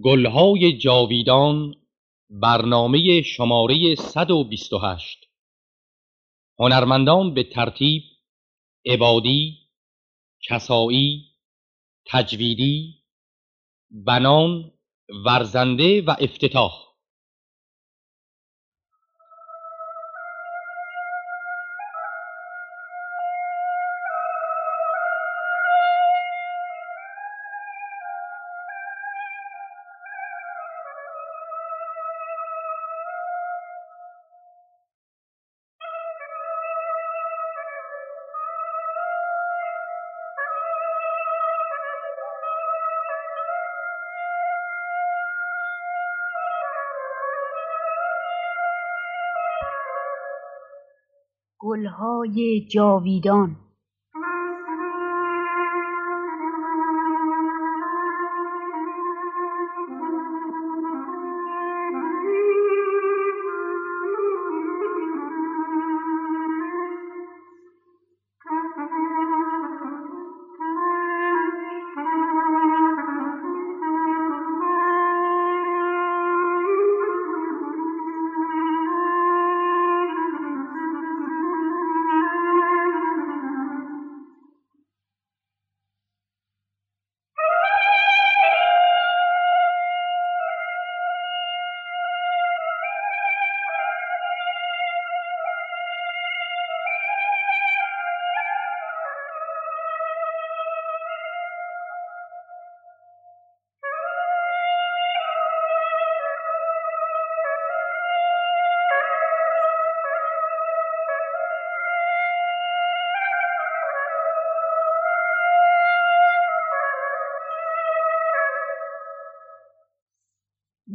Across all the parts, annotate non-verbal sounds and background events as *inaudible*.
گلهای جاویدان برنامه شماره 128 هنرمندان به ترتیب عبادی، کسایی، تجویدی، بنان، ورزنده و افتتاح. گلهای جاویدان.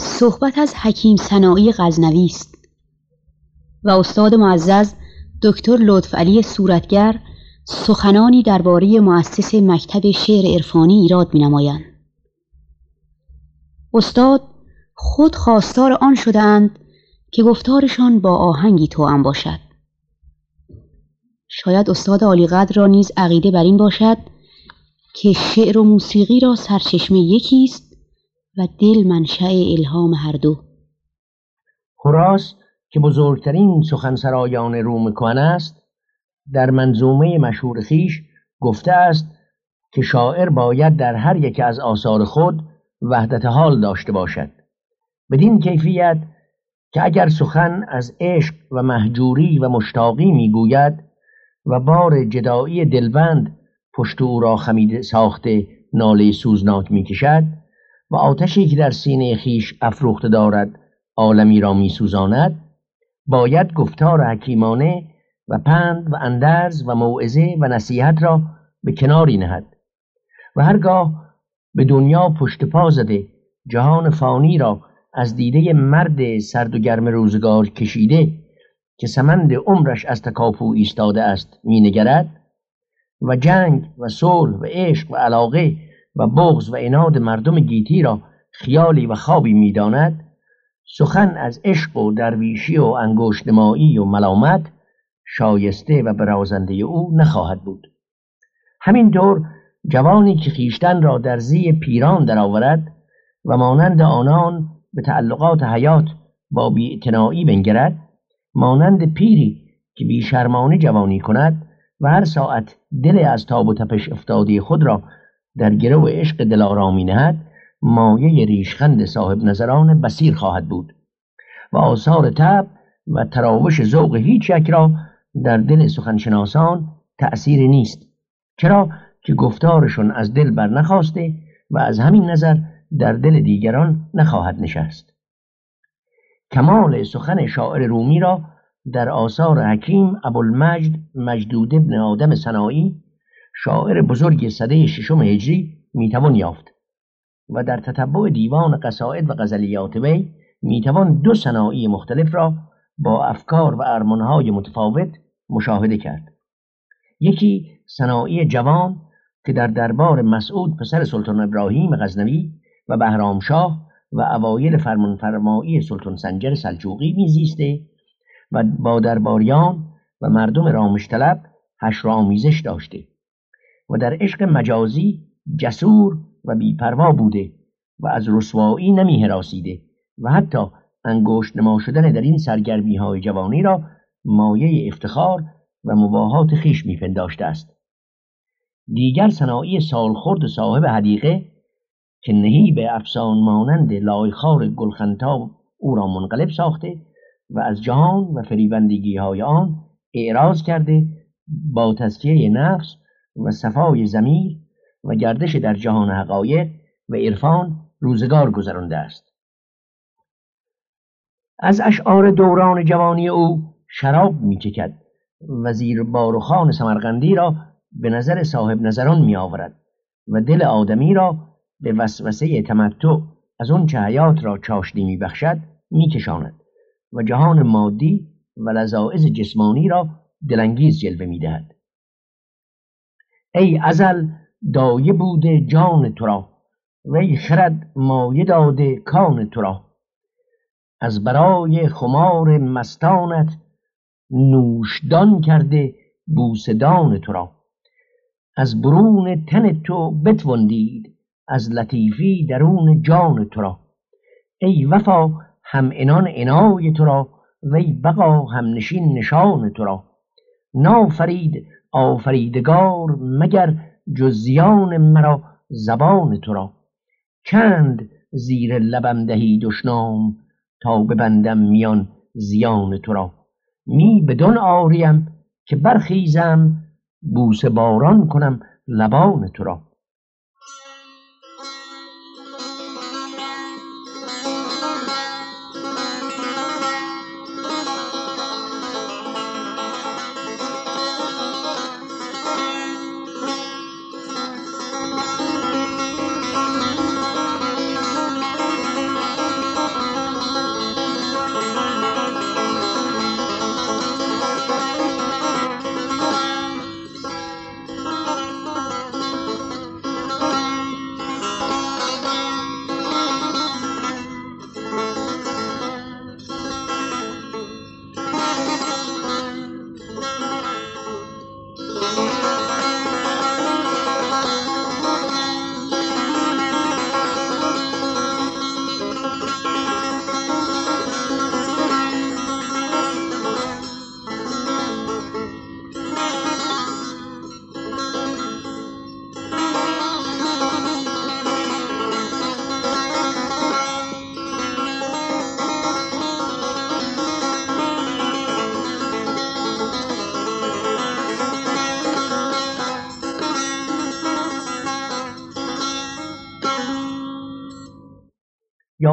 صحبت از حکیم سنایی غزنوی است و استاد معزز دکتر لطف علی صورتگر سخنانی درباره مؤسس مکتب شعر عرفانی ایراد می نمایند. استاد خود خواستار آن شدهاند که گفتارشان با آهنگی توأم باشد شاید استاد عالیقدر را نیز عقیده بر این باشد که شعر و موسیقی را سرچشمه یکی است و دل منشأ الهام هر دو. هراس که بزرگترین سخنسرایان روم کهن است در منظومه مشهور خیش گفته است که شاعر باید در هر یک از آثار خود وحدت حال داشته باشد. بدین کیفیت که اگر سخن از عشق و محجوری و مشتاقی می‌گوید و بار جدایی دلبند پشت او را خمیده ساخته ناله سوزناک می‌کشد و آتشی که در سینه خیش افروخته دارد عالمی را میسوزاند باید گفتار حکیمانه و پند و اندرز و موعظه و نصیحت را به کناری نهد و هرگاه به دنیا پشت پا زده جهان فانی را از دیده مرد سرد و گرم روزگار کشیده که سمند عمرش از تکاپو ایستاده است مینگرد و جنگ و صلح و عشق و علاقه و بغض و اناد مردم گیتی را خیالی و خوابی می‌داند سخن از عشق و درویشی و انگشتمایی و ملامت شایسته و برازنده او نخواهد بود. همینطور جوانی که خیشتن را در زی پیران درآورد و مانند آنان به تعلقات حیات با بیاعتنایی بنگرد مانند پیری که بیشرمانه جوانی کند و هر ساعت دل از تاب و تپش افتاده خود را در گرو عشق دلارامی نهد مایه ریشخند صاحب نظران بسیر خواهد بود. و آثار تب و تراوش ذوق هیچ یک را در دل سخنشناسان تأثیر نیست. چرا که گفتارشون از دل بر نخواسته و از همین نظر در دل دیگران نخواهد نشست. کمال سخن شاعر رومی را در آثار حکیم ابوالمجد مجدود ابن آدم سنایی شاعر بزرگ صده ششم هجری می‌توان یافت و در تتبع دیوان قصائد و غزلیات وی می‌توان دو صناعی مختلف را با افکار و ارمانهای متفاوت مشاهده کرد. یکی صناعی جوان که در دربار مسعود پسر سلطان ابراهیم غزنوی و بهرامشاه و اوایل فرمانفرمایی سلطان سنجر سلجوقی میزیسته و با درباریان و مردم رامشطلب حشر آمیزش داشته. و در عشق مجازی جسور و بیپروا بوده و از رسوایی نمی حراسیده و حتی انگشت نما شدن در این سرگرمی های جوانی را مایه افتخار و مباهات خیش میپنداشته است. دیگر صناعی سالخورد صاحب حدیقه که به افسان مانند لایخار گلخنتا او را منقلب ساخته و از جهان و فریبندگی های آن اعراض کرده با تزکیه نفس و صفای زمیر و گردش در جهان حقایق و عرفان روزگار گذرانده است از اشعار دوران جوانی او شراب میچکد و زیر باروخان سمرقندی را به نظر صاحب نظران می آورد و دل آدمی را به وسوسه تمتع از اون چه حیات را چاشنی می بخشد می کشاند و جهان مادی و لذاعز جسمانی را دلانگیز جلوه می دهد. ای ازل دایه بوده جان تو را وی خرد مایه داده کان تو را. از برای خمار مستانت نوشدان کرده بوسدان تو را. از برون تن تو بتوندید از لطیفی درون جان تو را. ای وفا هم انان انای تو را وی بقا هم نشین نشان تو را. نافرید آفریدگار مگر جزیان مرا زبان تو را؟ چند زیر لبم دهی دشنام تا ببندم میان زیان تو را؟ می بدون آریم که برخیزم بوسه باران کنم لبان تو را.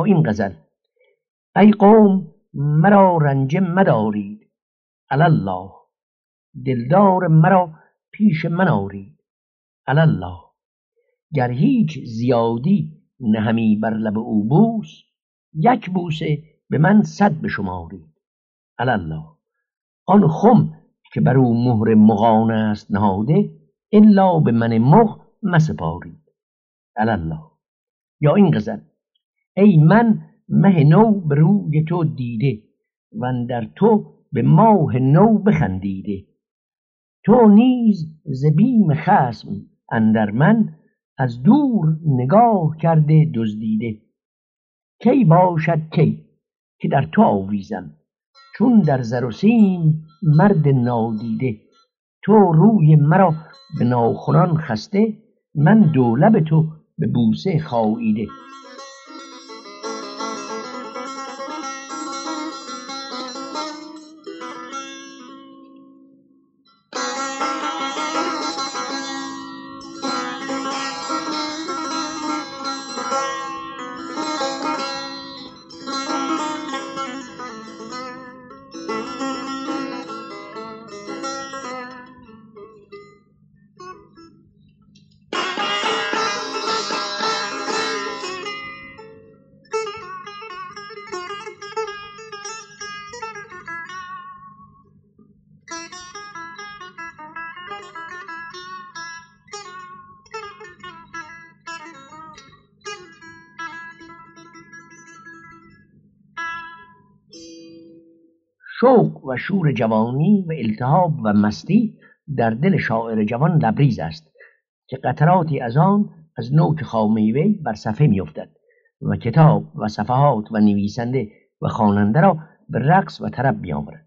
این غزل ای قوم مرا رنجه مدارید الله دلدار مرا پیش من آرید الله گر هیچ زیادی نهمی بر لب او بوس یک بوسه به من صد بشمارید الله آن خم که بر او مهر مغان است نهاده الا به من مغ مسپارید الله یا این غزل ای من مه نو به روی تو دیده و در تو به ماه نو بخندیده. تو نیز ز بیم خصم اندر من از دور نگاه کرده دزدیده. کی باشد کی که در تو آویزم چون در زر و سیم مرد نادیده. تو روی مرا به ناخنان خسته من دولب تو به بوسه خاییده. شوق و شور جوانی و التهاب و مستی در دل شاعر جوان لبریز است که قطراتی از آن از نوک خامه وی بر صفحه میافتد و کتاب و صفحات و نویسنده و خواننده را به رقص و طرب بیاورد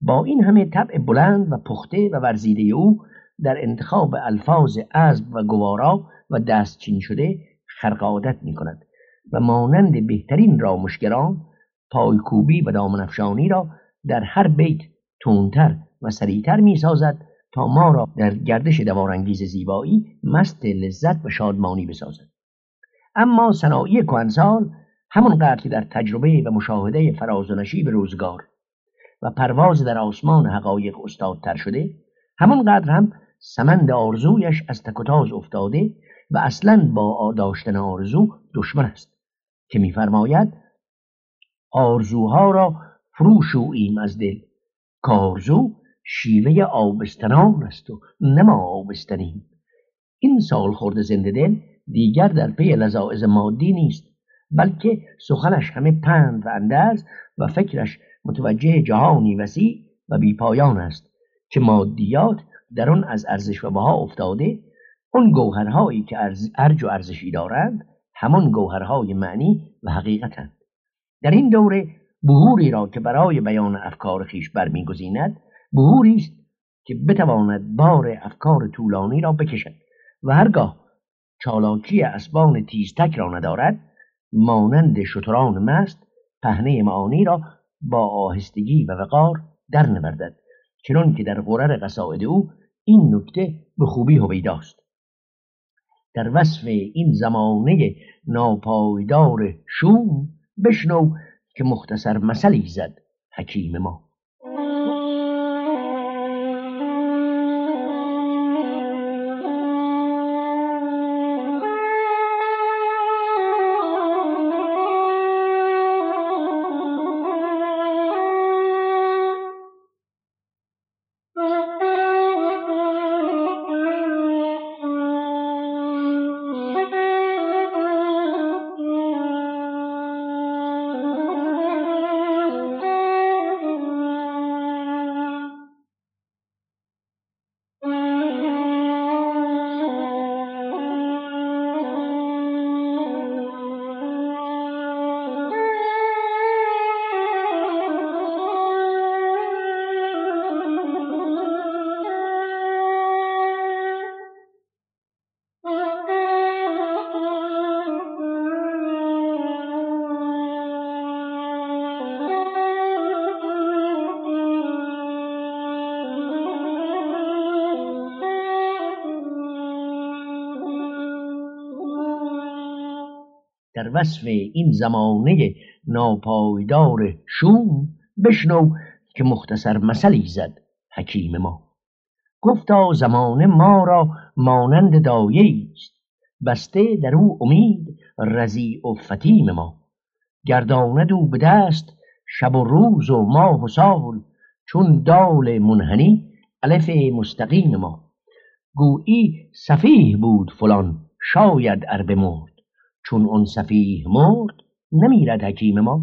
با این همه طبع بلند و پخته و ورزیده او در انتخاب الفاظ عذب و گوارا و دستچین شده خرق عادت می کند و مانند بهترین رامشگران پایکوبی و دامنفشانی را در هر بیت تونتر و سریعتر می سازد تا ما را در گردش دوارانگیز زیبایی مست لذت و شادمانی بسازد. اما صناعی کهنسال همانقدر که در تجربه و مشاهده فراز و نشیب روزگار و پرواز در آسمان حقایق استادتر شده همانقدر هم سمند آرزویش از تکتاز افتاده و اصلا با داشتن آرزو دشمن است که میفرماید آرزوها را فروشوییم از دل. کارزو شیوه آبستنان است و نما آبستنیم. این سال خورده زنده دل دیگر در پی لذاعز مادی نیست بلکه سخنش همه پند و اندرز و فکرش متوجه جهانی وسیع و بیپایان است که مادیات در آن از ارزش و بها افتاده اون گوهرهایی که ارج و ارزشی دارند همان گوهرهای معنی و حقیقتند. در این دوره بهوری را که برای بیان افکار خیش برمیگزیند بهوری است که بتواند بار افکار طولانی را بکشد و هرگاه چالاکی اسبان تیزتک را ندارد مانند شتران مست پهنه معانی را با آهستگی و وقار در نوردد چنان که در غرر قصائد او این نکته به خوبی هویداست. در وصف این زمانه ناپایدار شوم بشنو که مختصر مثلی زد حکیم ما. در وصف این زمانه ناپایدار شوم بشنو که مختصر مثلی زد حکیم ما. گفتا زمانه ما را مانند دایه است. بسته در او امید رضیع و فتیم ما. گرداند او به دست شب و روز و ماه و سال چون دال منحنی الف مستقیم ما. گویی سفیه بود فلان شاید ار بمرد چون اون سفیه مرد نمیرد حکیم ما.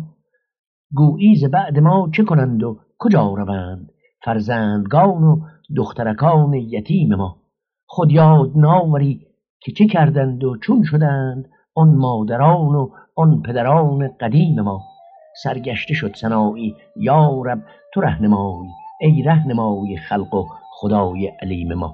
گویی ز بعد ما چه کنند و کجا روند؟ فرزندگان و دخترکان یتیم ما. خود یاد ناوری که چه کردند و چون شدند؟ آن مادران و آن پدران قدیم ما. سرگشته شد سنایی یا رب تو رهنمایی ای رهنمای خلق و خدای علیم ما.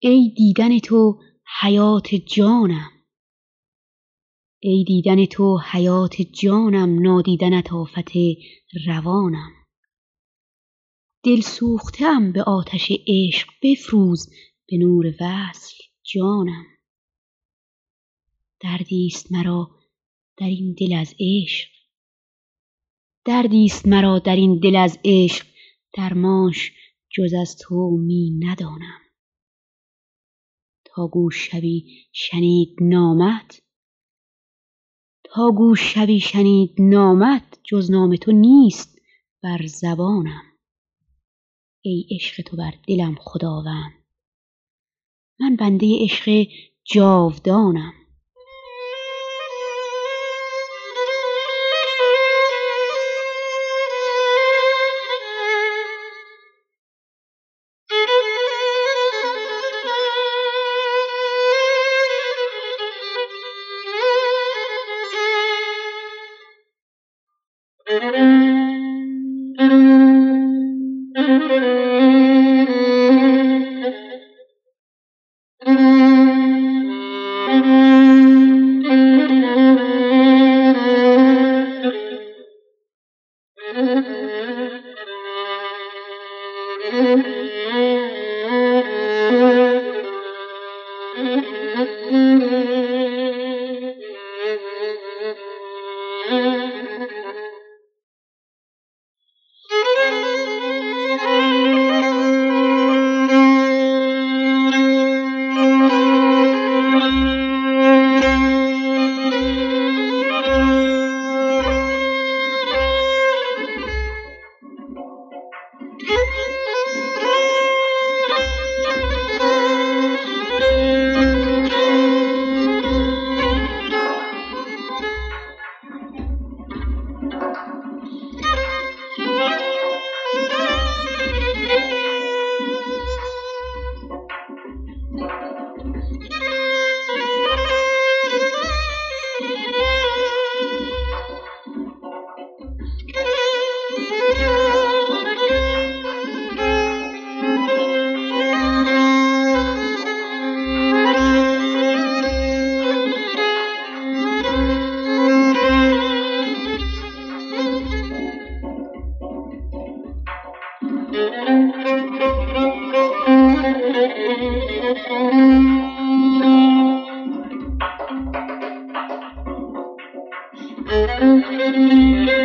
ای دیدن تو حیات جانم. ای دیدن تو حیات جانم نادیدنت آفت روانم. دل سوختم به آتش عشق بفروز به نور وصل جانم. دردیست مرا در این دل از عشق. دردیست مرا در این دل از عشق. درمانش جز از تو می ندانم. تا گوش شوی شنید نامت؟ تا گوش شوی شنید نامت جز نام تو نیست بر زبانم. ای عشق تو بر دلم خداوند. من بنده عشق جاودانم. Mm-hmm. *laughs*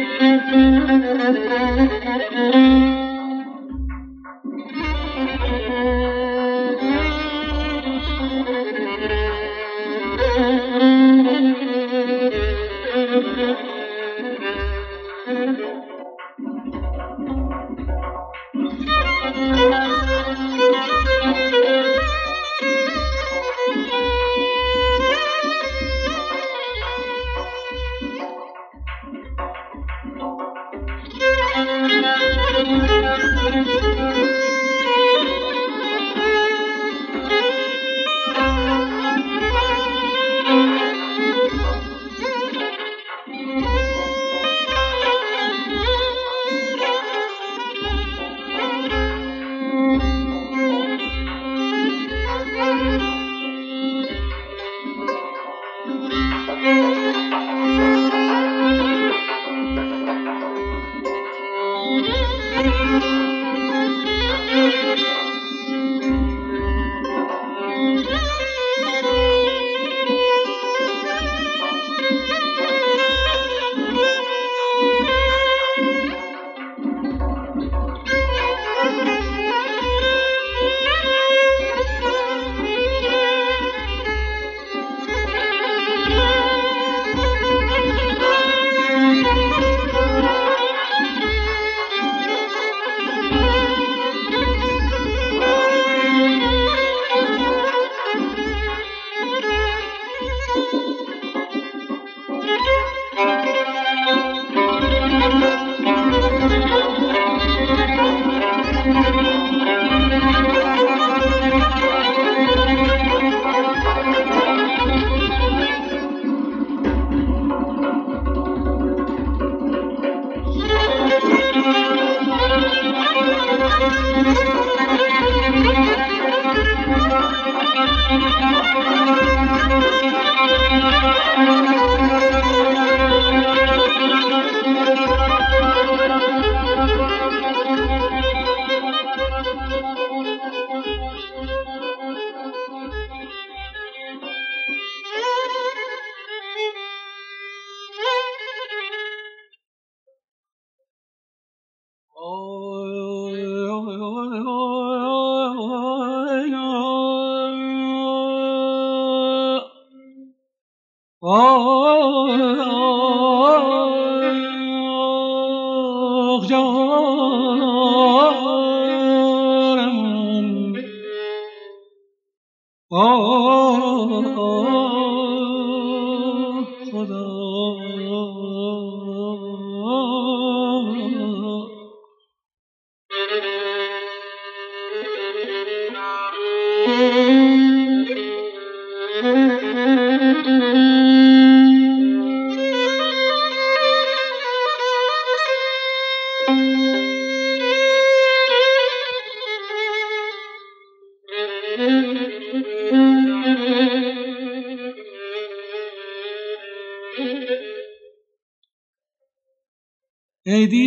Thank you.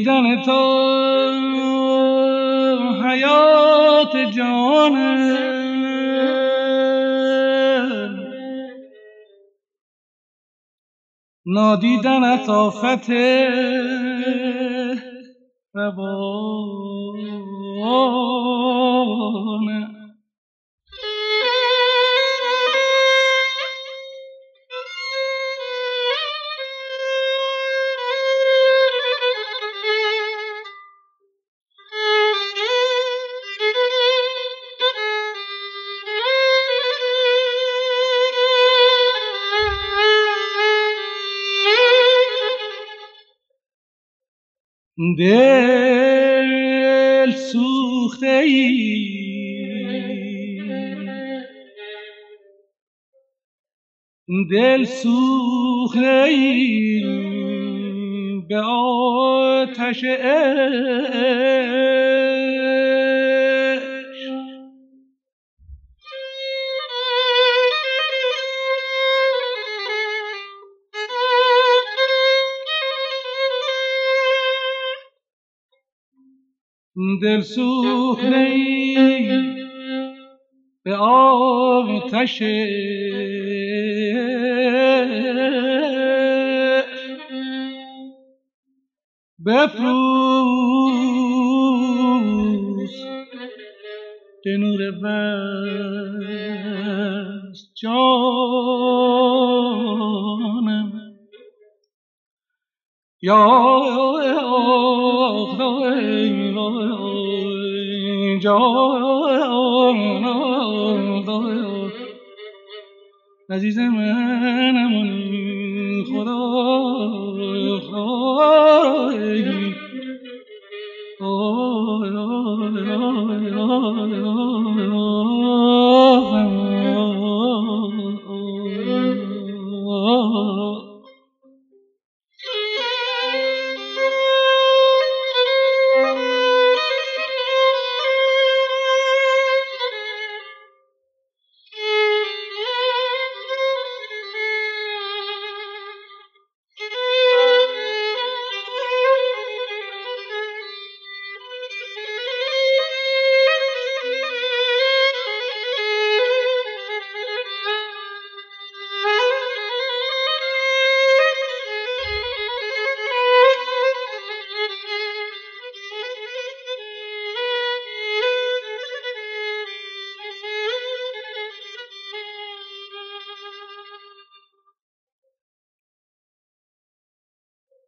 دیدن تو حیات جانه. نادیدن اطافت روانه دل سوخته ای. دل سوخته ای. به آتش دل سوخته ای به آتش بفروز که نور بست جانم. یا عزیز منم خدا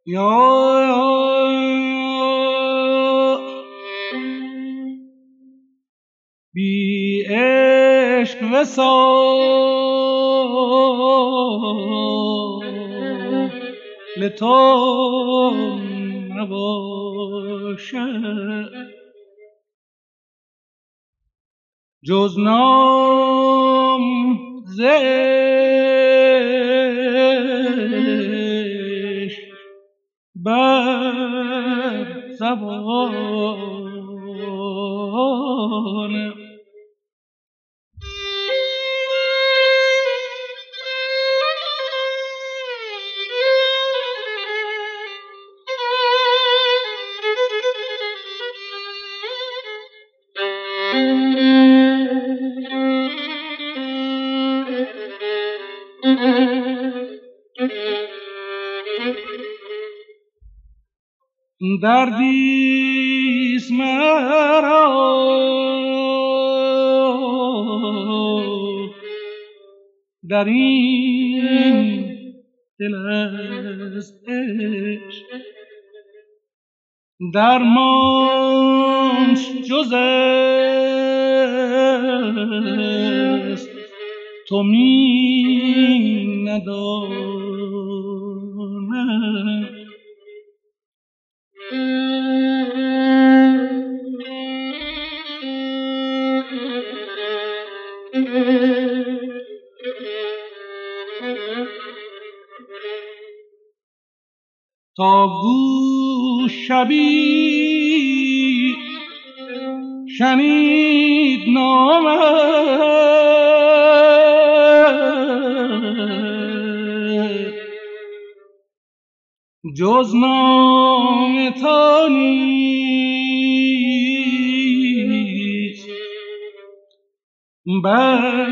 یا بی عشق وصال تو نباشد جز دردیست مرا. در این دل از عشق. درمانش جز تو می ندانم تا گوش شبی شنید نام. جز نام تا نیست. بر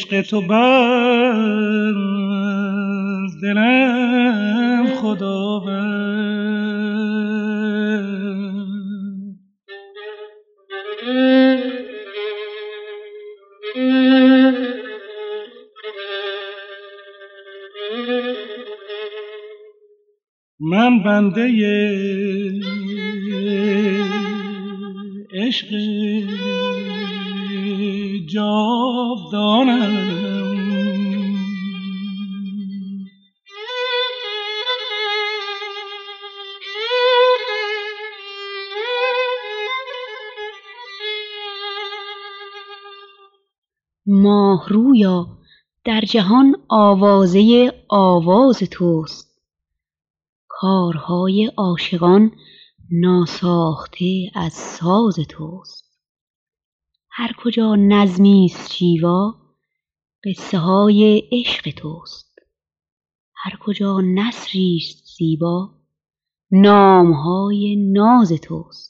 عشق تو بر دلم خدا من بنده عشق رویا در جهان آوازه آواز توست. کارهای عاشقان ناساخته از ساز توست. هر کجا نظمی است شیوا قصه های عشق توست. هر کجا نثری است زیبا نامهای ناز توست.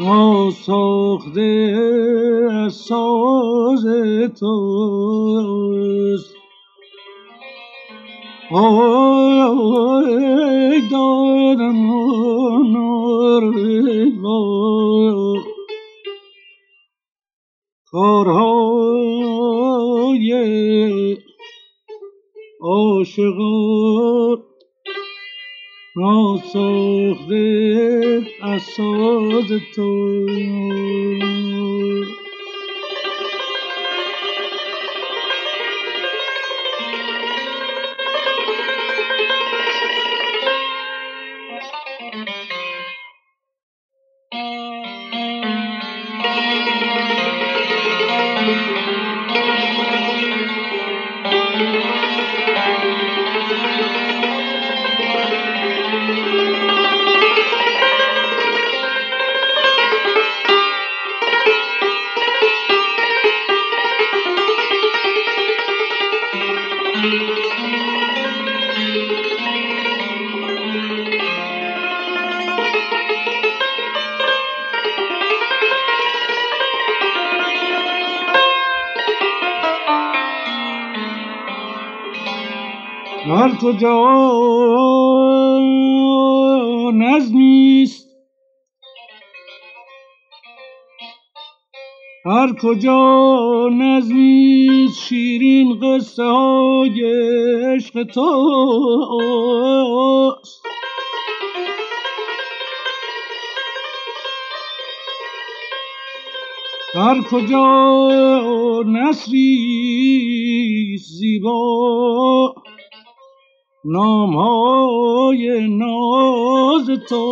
ناساخته از ساز توست. آی دادم کارهای عاشقان ناساخته از ساز تو. کجا نظمیست هر کجا نظمیست شیرین قصه های عشق توست هر کجا نصری زیبا نام های ناز تو.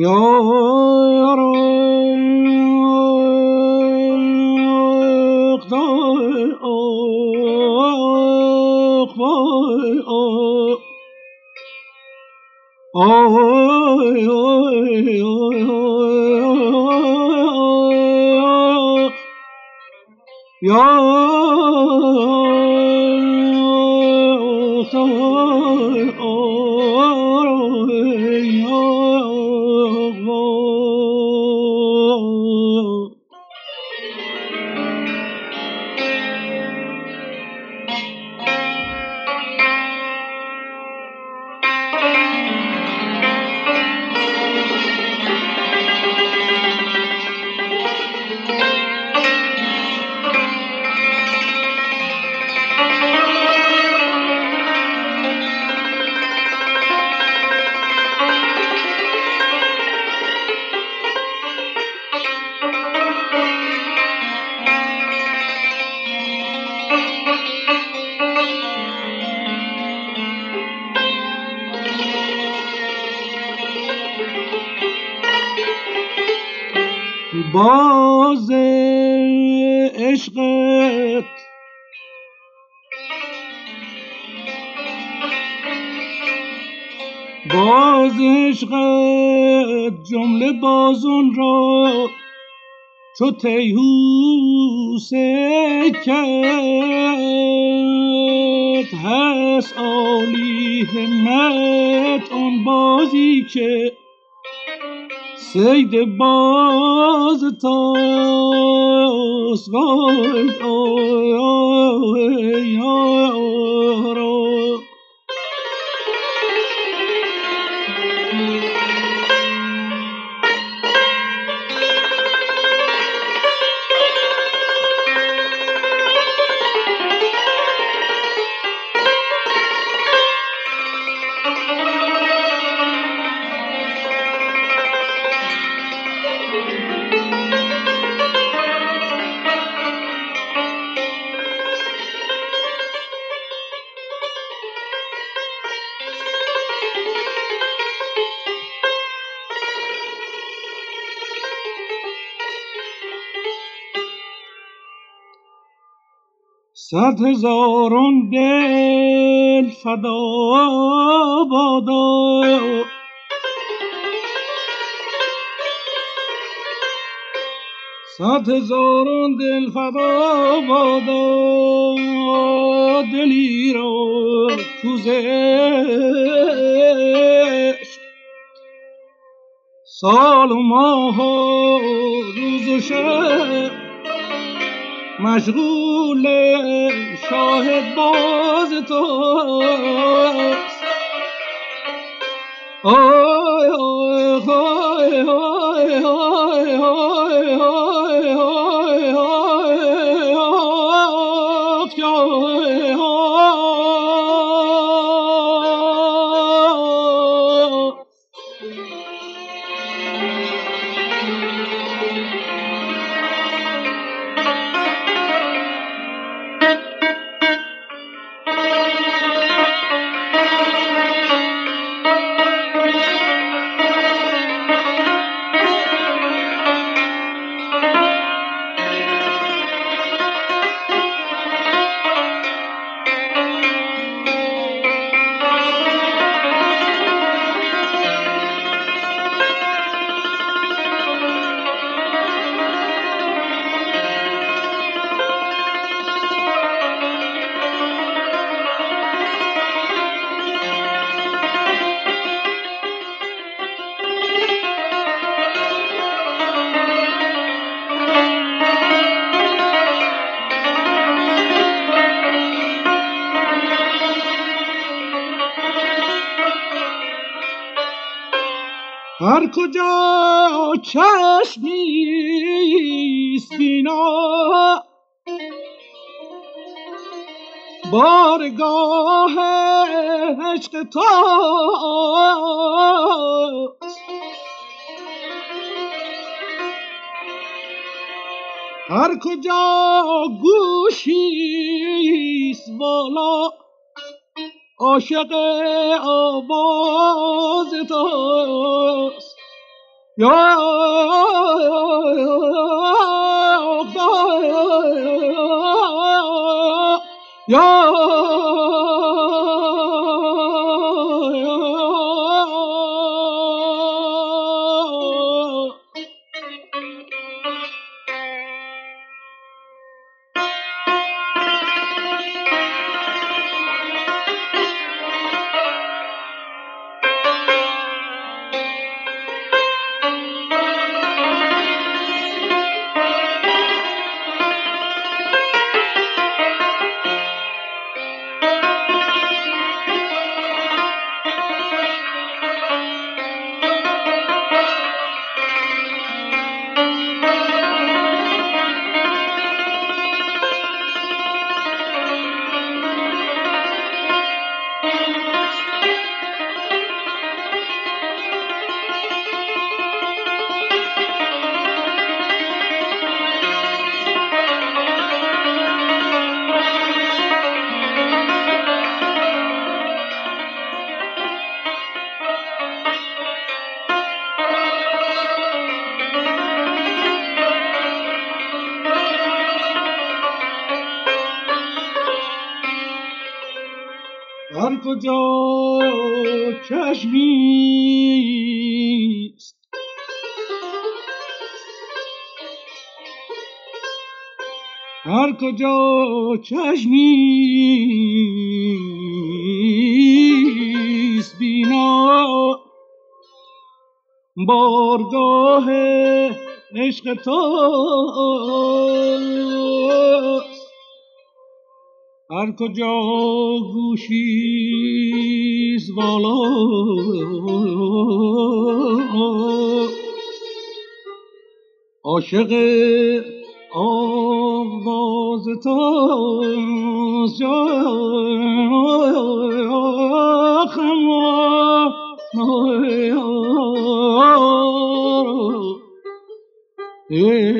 Yo. بازون را چو تیهوس کرد هست عالی همت آن بازی که سید باز تاست وای صد هزاران دل فدا بادا. صد هزاران دل فدا بادا. دلی را کوزش سال و ماه و روز و شب مشغول شاهد باز تو. آی آی آی آی آی کجا چشمیست بینا بارگاه عشق تو. هر کجا گوشیست بالا عاشق آواز توست یا یا کجا چشمیست بینا؟ بارگاه عشق تو. هر کجا گوشیز بالا. عاشق آواز تو این